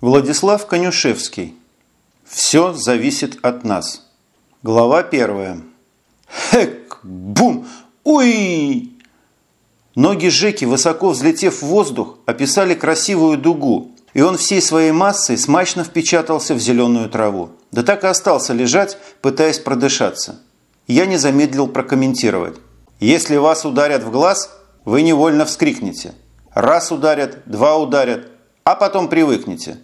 Владислав Конюшевский. Все зависит от нас. Глава первая. Хэк! Бум! Уй! Ноги Жеки, высоко взлетев в воздух, описали красивую дугу, и он всей своей массой смачно впечатался в зеленую траву. Да так и остался лежать, пытаясь продышаться. Я не замедлил прокомментировать. Если вас ударят в глаз, вы невольно вскрикнете. Раз ударят, два ударят, а потом привыкнете.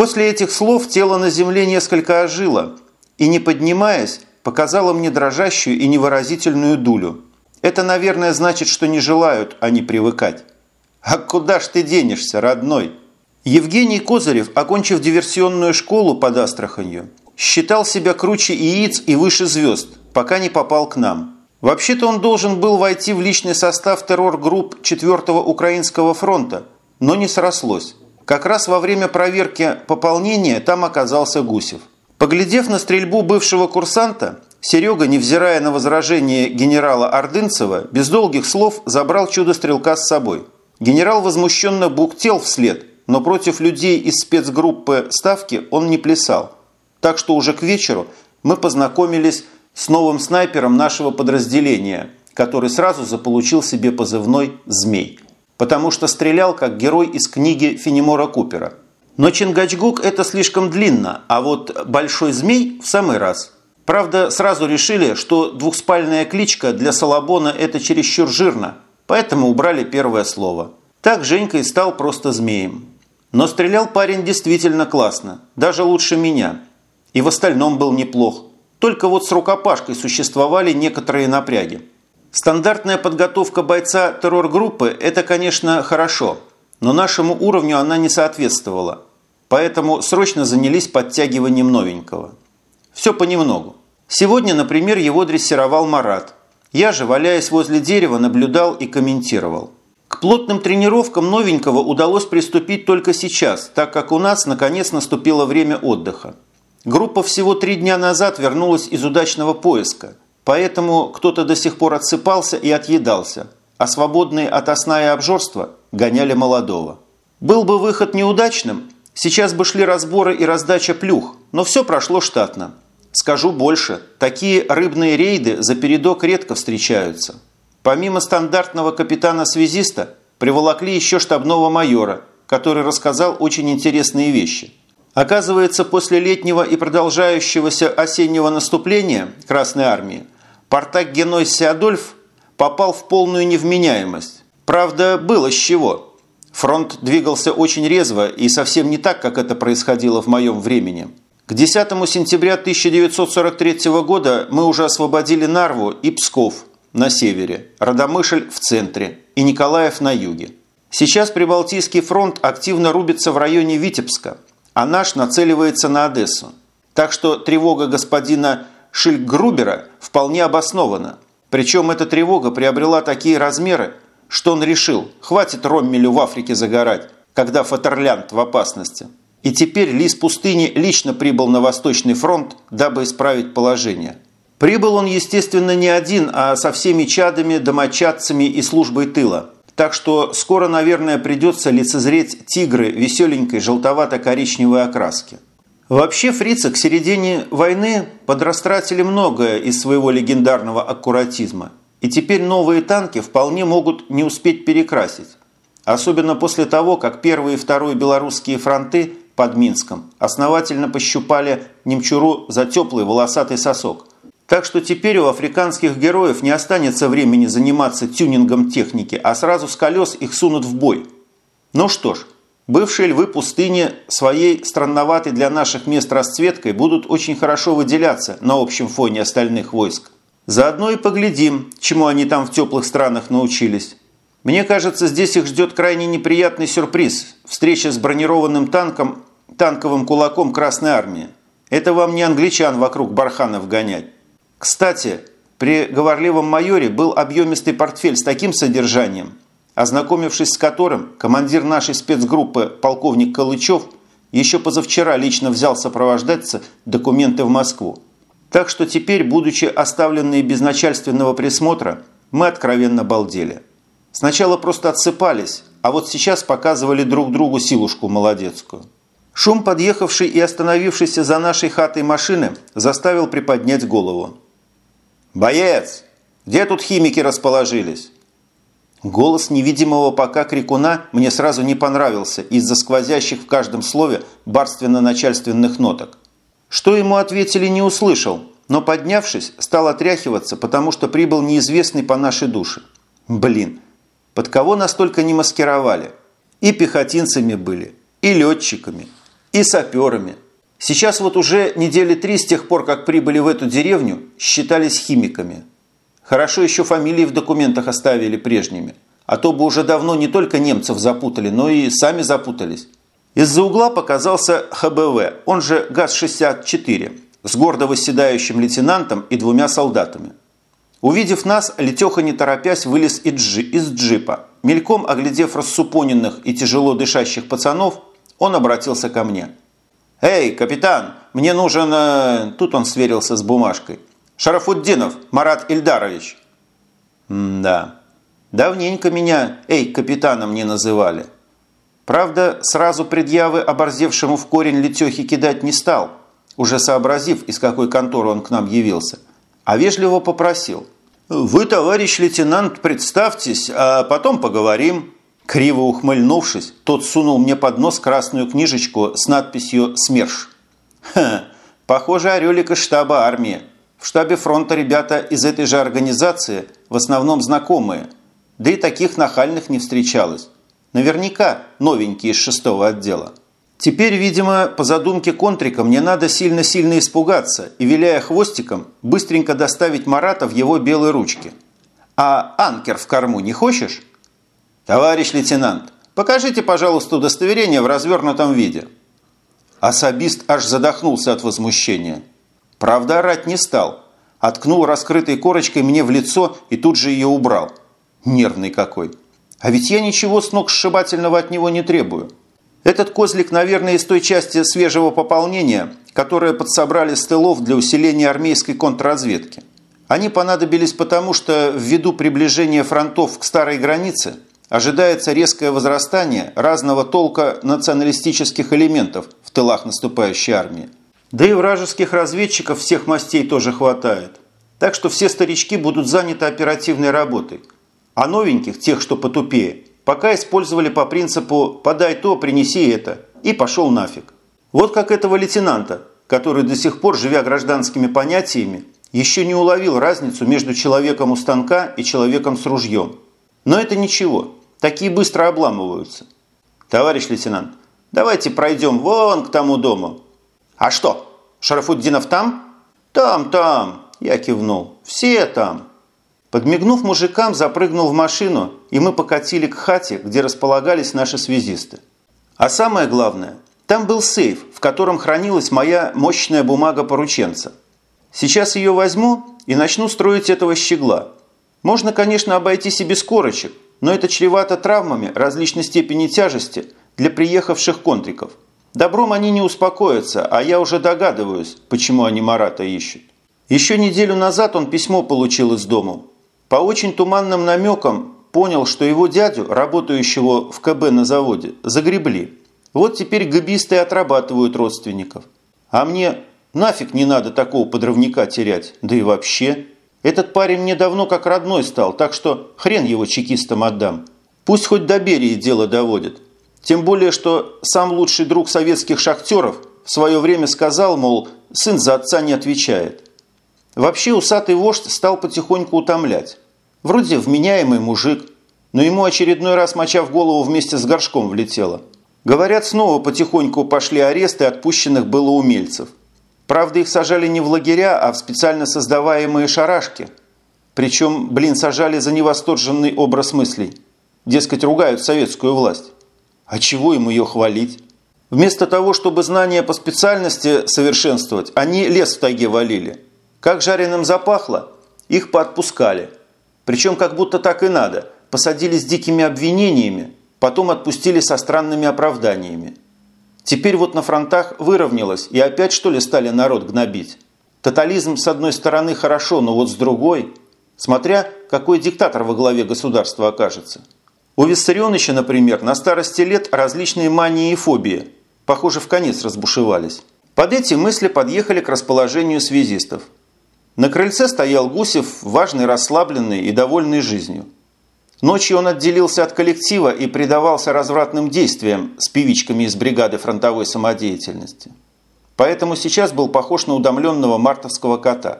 После этих слов тело на земле несколько ожило и, не поднимаясь, показало мне дрожащую и невыразительную дулю. Это, наверное, значит, что не желают они привыкать. А куда ж ты денешься, родной? Евгений Козырев, окончив диверсионную школу под Астраханью, считал себя круче яиц и выше звезд, пока не попал к нам. Вообще-то он должен был войти в личный состав террор-групп 4-го Украинского фронта, но не срослось. Как раз во время проверки пополнения там оказался Гусев. Поглядев на стрельбу бывшего курсанта, Серега, невзирая на возражение генерала Ордынцева, без долгих слов забрал чудо-стрелка с собой. Генерал возмущенно буктел вслед, но против людей из спецгруппы «Ставки» он не плясал. Так что уже к вечеру мы познакомились с новым снайпером нашего подразделения, который сразу заполучил себе позывной «Змей» потому что стрелял как герой из книги Фенемора Купера. Но Чингачгук это слишком длинно, а вот Большой Змей в самый раз. Правда, сразу решили, что двухспальная кличка для Салабона это чересчур жирно, поэтому убрали первое слово. Так Женька и стал просто змеем. Но стрелял парень действительно классно, даже лучше меня. И в остальном был неплох. Только вот с рукопашкой существовали некоторые напряги. Стандартная подготовка бойца террор-группы – это, конечно, хорошо, но нашему уровню она не соответствовала. Поэтому срочно занялись подтягиванием новенького. Все понемногу. Сегодня, например, его дрессировал Марат. Я же, валяясь возле дерева, наблюдал и комментировал. К плотным тренировкам новенького удалось приступить только сейчас, так как у нас наконец наступило время отдыха. Группа всего три дня назад вернулась из удачного поиска – Поэтому кто-то до сих пор отсыпался и отъедался, а свободные от сна и обжорства гоняли молодого. Был бы выход неудачным, сейчас бы шли разборы и раздача плюх, но все прошло штатно. Скажу больше, такие рыбные рейды за передок редко встречаются. Помимо стандартного капитана-связиста, приволокли еще штабного майора, который рассказал очень интересные вещи. Оказывается, после летнего и продолжающегося осеннего наступления Красной Армии Партак Геной Сеадольф попал в полную невменяемость. Правда, было с чего. Фронт двигался очень резво и совсем не так, как это происходило в моем времени. К 10 сентября 1943 года мы уже освободили Нарву и Псков на севере, Радомышль в центре и Николаев на юге. Сейчас Прибалтийский фронт активно рубится в районе Витебска, а наш нацеливается на Одессу. Так что тревога господина Шильгрубера вполне обоснована. Причем эта тревога приобрела такие размеры, что он решил, хватит Роммелю в Африке загорать, когда Фатерлянд в опасности. И теперь Лис Пустыни лично прибыл на Восточный фронт, дабы исправить положение. Прибыл он, естественно, не один, а со всеми чадами, домочадцами и службой тыла. Так что скоро, наверное, придется лицезреть тигры веселенькой желтовато-коричневой окраски. Вообще фрицы к середине войны подрастратили многое из своего легендарного аккуратизма. И теперь новые танки вполне могут не успеть перекрасить. Особенно после того, как первые и второй белорусские фронты под Минском основательно пощупали немчуру за теплый волосатый сосок. Так что теперь у африканских героев не останется времени заниматься тюнингом техники, а сразу с колес их сунут в бой. Ну что ж, Бывшие львы пустыни своей странноватой для наших мест расцветкой будут очень хорошо выделяться на общем фоне остальных войск. Заодно и поглядим, чему они там в теплых странах научились. Мне кажется, здесь их ждет крайне неприятный сюрприз – встреча с бронированным танком, танковым кулаком Красной Армии. Это вам не англичан вокруг барханов гонять. Кстати, при говорливом майоре был объемистый портфель с таким содержанием – ознакомившись с которым командир нашей спецгруппы полковник Калычев еще позавчера лично взял сопровождаться документы в Москву. Так что теперь, будучи оставленные без начальственного присмотра, мы откровенно балдели. Сначала просто отсыпались, а вот сейчас показывали друг другу силушку молодецкую. Шум подъехавшей и остановившейся за нашей хатой машины заставил приподнять голову. «Боец! Где тут химики расположились?» Голос невидимого пока крикуна мне сразу не понравился из-за сквозящих в каждом слове барственно-начальственных ноток. Что ему ответили, не услышал, но, поднявшись, стал отряхиваться, потому что прибыл неизвестный по нашей душе. Блин, под кого настолько не маскировали? И пехотинцами были, и летчиками, и саперами. Сейчас вот уже недели три с тех пор, как прибыли в эту деревню, считались химиками. Хорошо еще фамилии в документах оставили прежними, а то бы уже давно не только немцев запутали, но и сами запутались. Из-за угла показался ХБВ, он же ГАЗ-64, с гордо восседающим лейтенантом и двумя солдатами. Увидев нас, Летеха не торопясь вылез из джипа. Мельком оглядев рассупоненных и тяжело дышащих пацанов, он обратился ко мне. «Эй, капитан, мне нужен...» э, Тут он сверился с бумажкой. «Шарафуддинов Марат Ильдарович». «Да, давненько меня, эй, капитаном не называли». Правда, сразу предъявы оборзевшему в корень Летехи кидать не стал, уже сообразив, из какой конторы он к нам явился – а вежливо попросил. «Вы, товарищ лейтенант, представьтесь, а потом поговорим». Криво ухмыльнувшись, тот сунул мне под нос красную книжечку с надписью «СМЕРШ». «Ха, похоже, орелик из штаба армии. В штабе фронта ребята из этой же организации в основном знакомые, да и таких нахальных не встречалось. Наверняка новенькие из шестого отдела. Теперь, видимо, по задумке Контрика мне надо сильно-сильно испугаться и, виляя хвостиком, быстренько доставить Марата в его белые ручки. А анкер в корму не хочешь? Товарищ лейтенант, покажите, пожалуйста, удостоверение в развернутом виде. Особист аж задохнулся от возмущения. Правда, орать не стал. Откнул раскрытой корочкой мне в лицо и тут же ее убрал. Нервный какой. А ведь я ничего сногсшибательного от него не требую. Этот козлик, наверное, из той части свежего пополнения, которое подсобрали с тылов для усиления армейской контрразведки. Они понадобились потому, что ввиду приближения фронтов к старой границе ожидается резкое возрастание разного толка националистических элементов в тылах наступающей армии. Да и вражеских разведчиков всех мастей тоже хватает. Так что все старички будут заняты оперативной работой. А новеньких, тех, что потупее, пока использовали по принципу «подай то, принеси это» и пошел нафиг. Вот как этого лейтенанта, который до сих пор, живя гражданскими понятиями, еще не уловил разницу между человеком у станка и человеком с ружьем. Но это ничего, такие быстро обламываются. Товарищ лейтенант, давайте пройдем вон к тому дому. А что, Шарафуддинов там? Там, там, я кивнул. Все там. Подмигнув мужикам, запрыгнул в машину, и мы покатили к хате, где располагались наши связисты. А самое главное, там был сейф, в котором хранилась моя мощная бумага порученца. Сейчас ее возьму и начну строить этого щегла. Можно, конечно, обойтись и без корочек, но это чревато травмами различной степени тяжести для приехавших контриков. Добром они не успокоятся, а я уже догадываюсь, почему они Марата ищут. Еще неделю назад он письмо получил из дома, по очень туманным намекам понял, что его дядю, работающего в КБ на заводе, загребли. Вот теперь габисты отрабатывают родственников. А мне нафиг не надо такого подрывника терять, да и вообще. Этот парень мне давно как родной стал, так что хрен его чекистам отдам. Пусть хоть до Берии дело доводит. Тем более, что сам лучший друг советских шахтеров в свое время сказал, мол, сын за отца не отвечает. Вообще усатый вождь стал потихоньку утомлять. Вроде вменяемый мужик, но ему очередной раз моча в голову вместе с горшком влетело. Говорят, снова потихоньку пошли аресты отпущенных было умельцев. Правда, их сажали не в лагеря, а в специально создаваемые шарашки. Причем, блин, сажали за невосторженный образ мыслей. Дескать, ругают советскую власть. А чего им ее хвалить? Вместо того, чтобы знания по специальности совершенствовать, они лес в тайге валили. Как жареным запахло, их поотпускали. Причем как будто так и надо. Посадили с дикими обвинениями, потом отпустили со странными оправданиями. Теперь вот на фронтах выровнялось, и опять что ли стали народ гнобить? Тотализм с одной стороны хорошо, но вот с другой, смотря какой диктатор во главе государства окажется. У Виссарионовича, например, на старости лет различные мании и фобии. похоже, в конец разбушевались. Под эти мысли подъехали к расположению связистов. На крыльце стоял Гусев, важный, расслабленный и довольный жизнью. Ночью он отделился от коллектива и предавался развратным действиям с певичками из бригады фронтовой самодеятельности. Поэтому сейчас был похож на удомленного мартовского кота.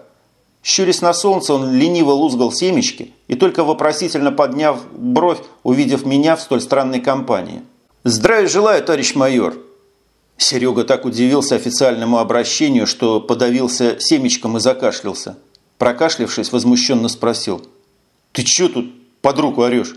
Щурясь на солнце, он лениво лузгал семечки и только вопросительно подняв бровь, увидев меня в столь странной компании. «Здравия желаю, товарищ майор!» Серега так удивился официальному обращению, что подавился семечком и закашлялся. Прокашлявшись, возмущенно спросил. «Ты чё тут под руку орешь?»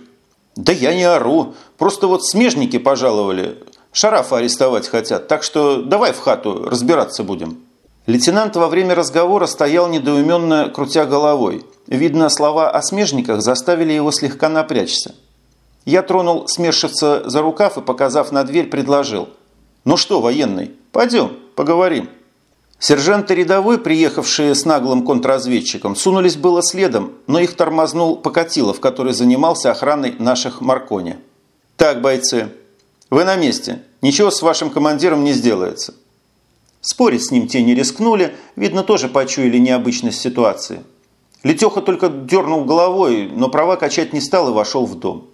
«Да я не ору. Просто вот смежники пожаловали. Шарафа арестовать хотят. Так что давай в хату, разбираться будем». Лейтенант во время разговора стоял недоуменно, крутя головой. Видно, слова о смежниках заставили его слегка напрячься. Я тронул смершивца за рукав и, показав на дверь, предложил. «Ну что, военный, пойдем, поговорим». Сержанты рядовой, приехавшие с наглым контрразведчиком, сунулись было следом, но их тормознул Покатилов, который занимался охраной наших Маркони. «Так, бойцы, вы на месте. Ничего с вашим командиром не сделается». Спорить с ним те не рискнули, видно, тоже почуяли необычность ситуации. Летеха только дернул головой, но права качать не стал и вошел в дом.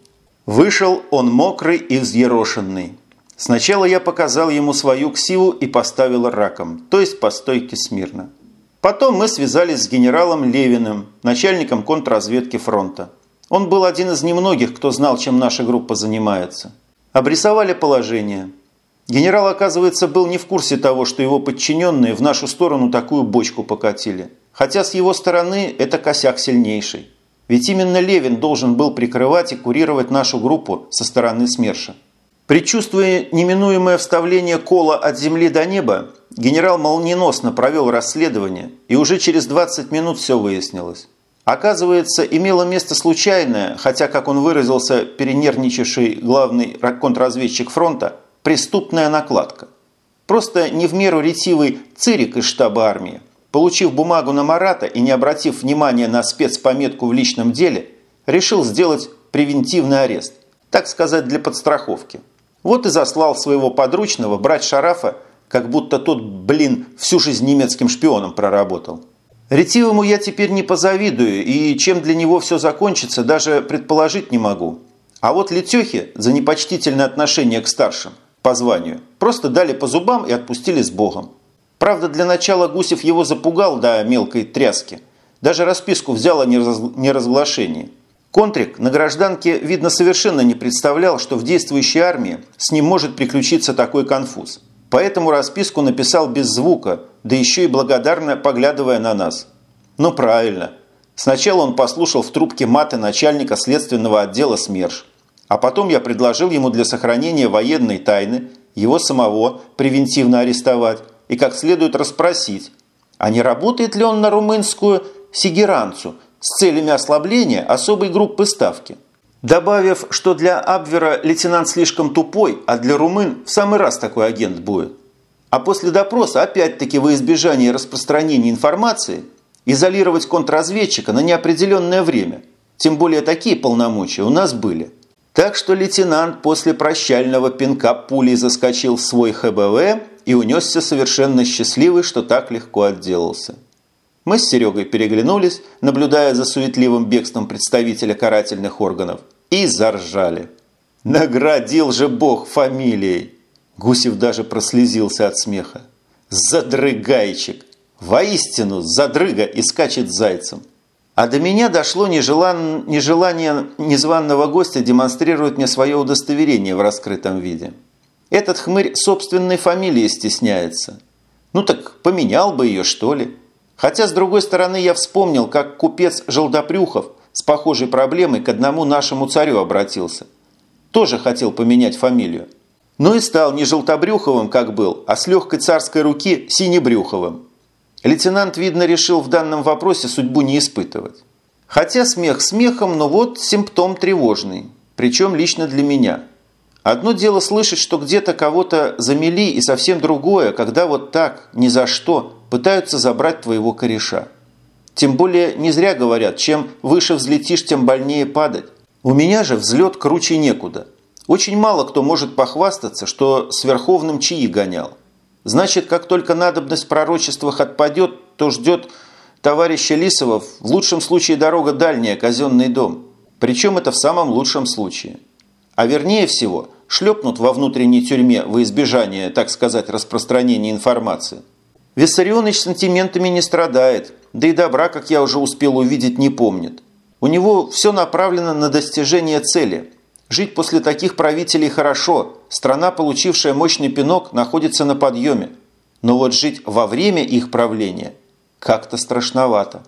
Вышел он мокрый и взъерошенный. Сначала я показал ему свою ксиву и поставил раком, то есть по стойке смирно. Потом мы связались с генералом Левиным, начальником контрразведки фронта. Он был один из немногих, кто знал, чем наша группа занимается. Обрисовали положение. Генерал, оказывается, был не в курсе того, что его подчиненные в нашу сторону такую бочку покатили. Хотя с его стороны это косяк сильнейший. Ведь именно Левин должен был прикрывать и курировать нашу группу со стороны СМЕРШа. Предчувствуя неминуемое вставление кола от земли до неба, генерал молниеносно провел расследование, и уже через 20 минут все выяснилось. Оказывается, имело место случайное, хотя, как он выразился, перенервничавший главный контрразведчик фронта, преступная накладка. Просто не в меру ретивый цирик из штаба армии, получив бумагу на Марата и не обратив внимания на спецпометку в личном деле, решил сделать превентивный арест, так сказать, для подстраховки. Вот и заслал своего подручного брать Шарафа, как будто тот, блин, всю жизнь немецким шпионом проработал. Ретивому я теперь не позавидую, и чем для него все закончится, даже предположить не могу. А вот Летехе за непочтительное отношение к старшим по званию просто дали по зубам и отпустили с Богом. Правда, для начала Гусев его запугал до мелкой тряски. Даже расписку взял о неразглашении. Контрик на гражданке, видно, совершенно не представлял, что в действующей армии с ним может приключиться такой конфуз. Поэтому расписку написал без звука, да еще и благодарно поглядывая на нас. Ну правильно. Сначала он послушал в трубке маты начальника следственного отдела СМЕРШ, а потом я предложил ему для сохранения военной тайны его самого превентивно арестовать и как следует расспросить, а не работает ли он на румынскую сигеранцу – с целями ослабления особой группы ставки. Добавив, что для Абвера лейтенант слишком тупой, а для румын в самый раз такой агент будет. А после допроса, опять-таки во избежание распространения информации, изолировать контрразведчика на неопределенное время. Тем более такие полномочия у нас были. Так что лейтенант после прощального пинка пулей заскочил в свой ХБВ и унесся совершенно счастливый, что так легко отделался. Мы с Серегой переглянулись, наблюдая за суетливым бегством представителя карательных органов, и заржали. Наградил же Бог фамилией! Гусев даже прослезился от смеха. Задрыгайчик! Воистину, задрыга и скачет зайцем. А до меня дошло нежелан... нежелание незваного гостя демонстрирует мне свое удостоверение в раскрытом виде. Этот хмырь собственной фамилии стесняется. Ну так поменял бы ее, что ли? Хотя, с другой стороны, я вспомнил, как купец Желтопрюхов с похожей проблемой к одному нашему царю обратился. Тоже хотел поменять фамилию. Но и стал не Желтобрюховым, как был, а с легкой царской руки Синебрюховым. Лейтенант, видно, решил в данном вопросе судьбу не испытывать. Хотя смех смехом, но вот симптом тревожный. Причем лично для меня. Одно дело слышать, что где-то кого-то замели, и совсем другое, когда вот так, ни за что – пытаются забрать твоего кореша. Тем более не зря говорят, чем выше взлетишь, тем больнее падать. У меня же взлет круче некуда. Очень мало кто может похвастаться, что с Верховным чаи гонял. Значит, как только надобность в пророчествах отпадет, то ждет товарища Лисова в лучшем случае дорога дальняя, казенный дом. Причем это в самом лучшем случае. А вернее всего, шлепнут во внутренней тюрьме во избежание, так сказать, распространения информации. Виссарионович сантиментами не страдает, да и добра, как я уже успел увидеть, не помнит. У него все направлено на достижение цели. Жить после таких правителей хорошо, страна, получившая мощный пинок, находится на подъеме. Но вот жить во время их правления как-то страшновато.